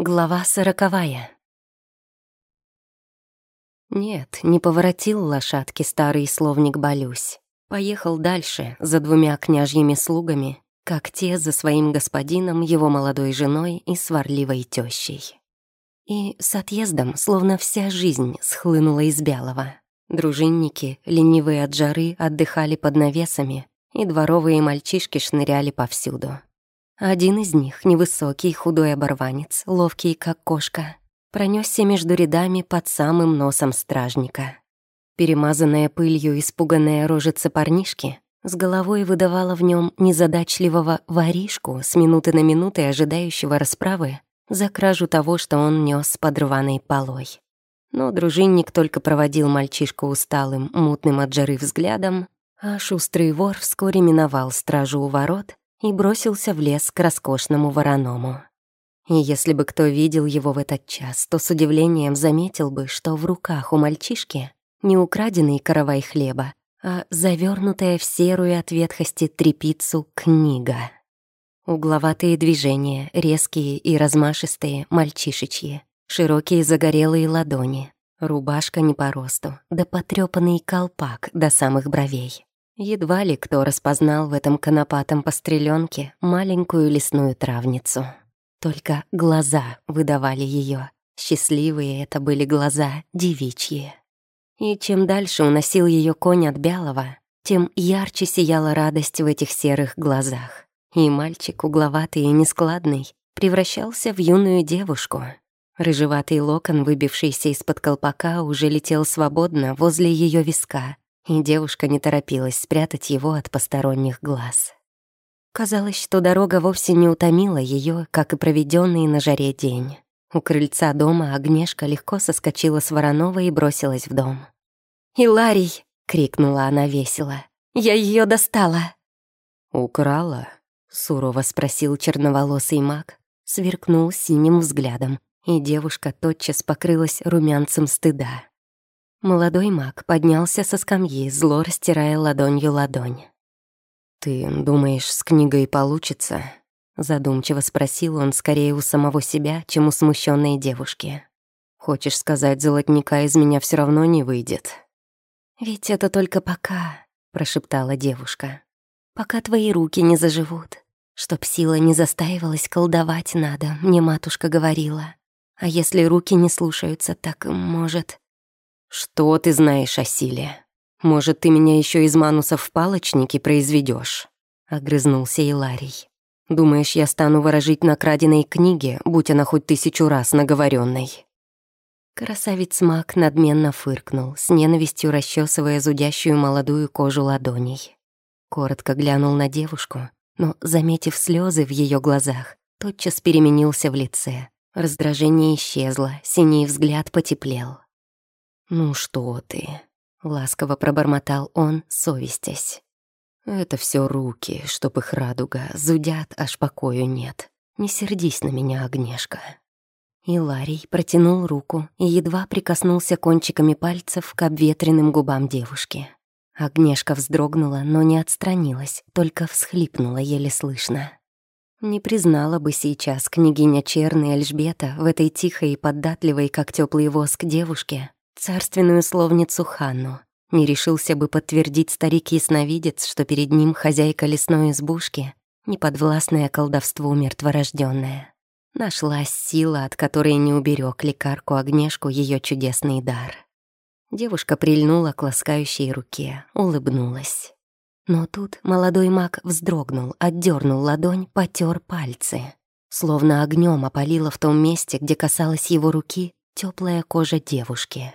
Глава сороковая. Нет, не поворотил лошадки старый словник Болюсь. Поехал дальше, за двумя княжьими слугами, как те за своим господином, его молодой женой и сварливой тещей. И с отъездом словно вся жизнь схлынула из Бялого. Дружинники, ленивые от жары, отдыхали под навесами, и дворовые мальчишки шныряли повсюду. Один из них, невысокий, худой оборванец, ловкий, как кошка, пронесся между рядами под самым носом стражника. Перемазанная пылью испуганная рожица парнишки с головой выдавала в нем незадачливого воришку с минуты на минуты ожидающего расправы за кражу того, что он нес под рваной полой. Но дружинник только проводил мальчишку усталым, мутным от жары взглядом, а шустрый вор вскоре миновал стражу у ворот и бросился в лес к роскошному вороному. И если бы кто видел его в этот час, то с удивлением заметил бы, что в руках у мальчишки не украденный каравай хлеба, а завернутая в серую от ветхости трепицу книга. Угловатые движения, резкие и размашистые, мальчишечьи, широкие загорелые ладони, рубашка не по росту, да потрёпанный колпак до самых бровей. Едва ли кто распознал в этом конопатом постреленке маленькую лесную травницу. Только глаза выдавали ее. Счастливые это были глаза девичьи. И чем дальше уносил ее конь от Бялого, тем ярче сияла радость в этих серых глазах. И мальчик, угловатый и нескладный, превращался в юную девушку. Рыжеватый локон, выбившийся из-под колпака, уже летел свободно возле ее виска, и девушка не торопилась спрятать его от посторонних глаз. Казалось, что дорога вовсе не утомила ее, как и проведенный на жаре день. У крыльца дома Агнешка легко соскочила с Воронова и бросилась в дом. «Иларий!» — крикнула она весело. «Я ее достала!» «Украла?» — сурово спросил черноволосый маг, сверкнул синим взглядом, и девушка тотчас покрылась румянцем стыда. Молодой маг поднялся со скамьи, зло растирая ладонью ладонь. «Ты думаешь, с книгой получится?» Задумчиво спросил он скорее у самого себя, чем у смущенной девушки. «Хочешь сказать, золотника из меня все равно не выйдет?» «Ведь это только пока», — прошептала девушка. «Пока твои руки не заживут. Чтоб сила не застаивалась, колдовать надо, мне матушка говорила. А если руки не слушаются, так, может...» «Что ты знаешь о силе? Может, ты меня еще из манусов в палочники произведешь? огрызнулся Иларий. «Думаешь, я стану выражить на краденой книге, будь она хоть тысячу раз наговоренной? Красавец Мак надменно фыркнул, с ненавистью расчесывая зудящую молодую кожу ладоней. Коротко глянул на девушку, но, заметив слезы в ее глазах, тотчас переменился в лице. Раздражение исчезло, синий взгляд потеплел. «Ну что ты?» — ласково пробормотал он, совестясь. «Это все руки, чтоб их радуга, зудят, аж покою нет. Не сердись на меня, Огнешка». И Ларий протянул руку и едва прикоснулся кончиками пальцев к обветренным губам девушки. Огнешка вздрогнула, но не отстранилась, только всхлипнула еле слышно. Не признала бы сейчас княгиня Черная Эльжбета в этой тихой и податливой, как теплый воск, девушке, царственную словницу Ханну. Не решился бы подтвердить старик ясновидец, что перед ним хозяйка лесной избушки, неподвластная колдовству мертворожденная. Нашлась сила, от которой не уберег лекарку Огнешку ее чудесный дар. Девушка прильнула к ласкающей руке, улыбнулась. Но тут молодой маг вздрогнул, отдернул ладонь, потер пальцы. Словно огнем опалило в том месте, где касалась его руки, теплая кожа девушки.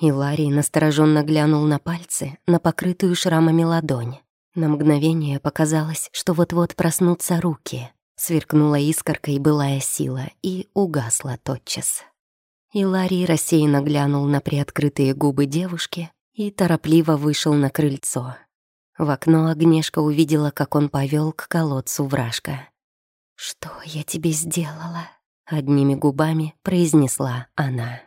И Ларий настороженно глянул на пальцы, на покрытую шрамами ладонь. На мгновение показалось, что вот-вот проснутся руки. Сверкнула искоркой былая сила и угасла тотчас. И Ларий рассеянно глянул на приоткрытые губы девушки и торопливо вышел на крыльцо. В окно Огнешка увидела, как он повел к колодцу вражка. «Что я тебе сделала?» — одними губами произнесла она.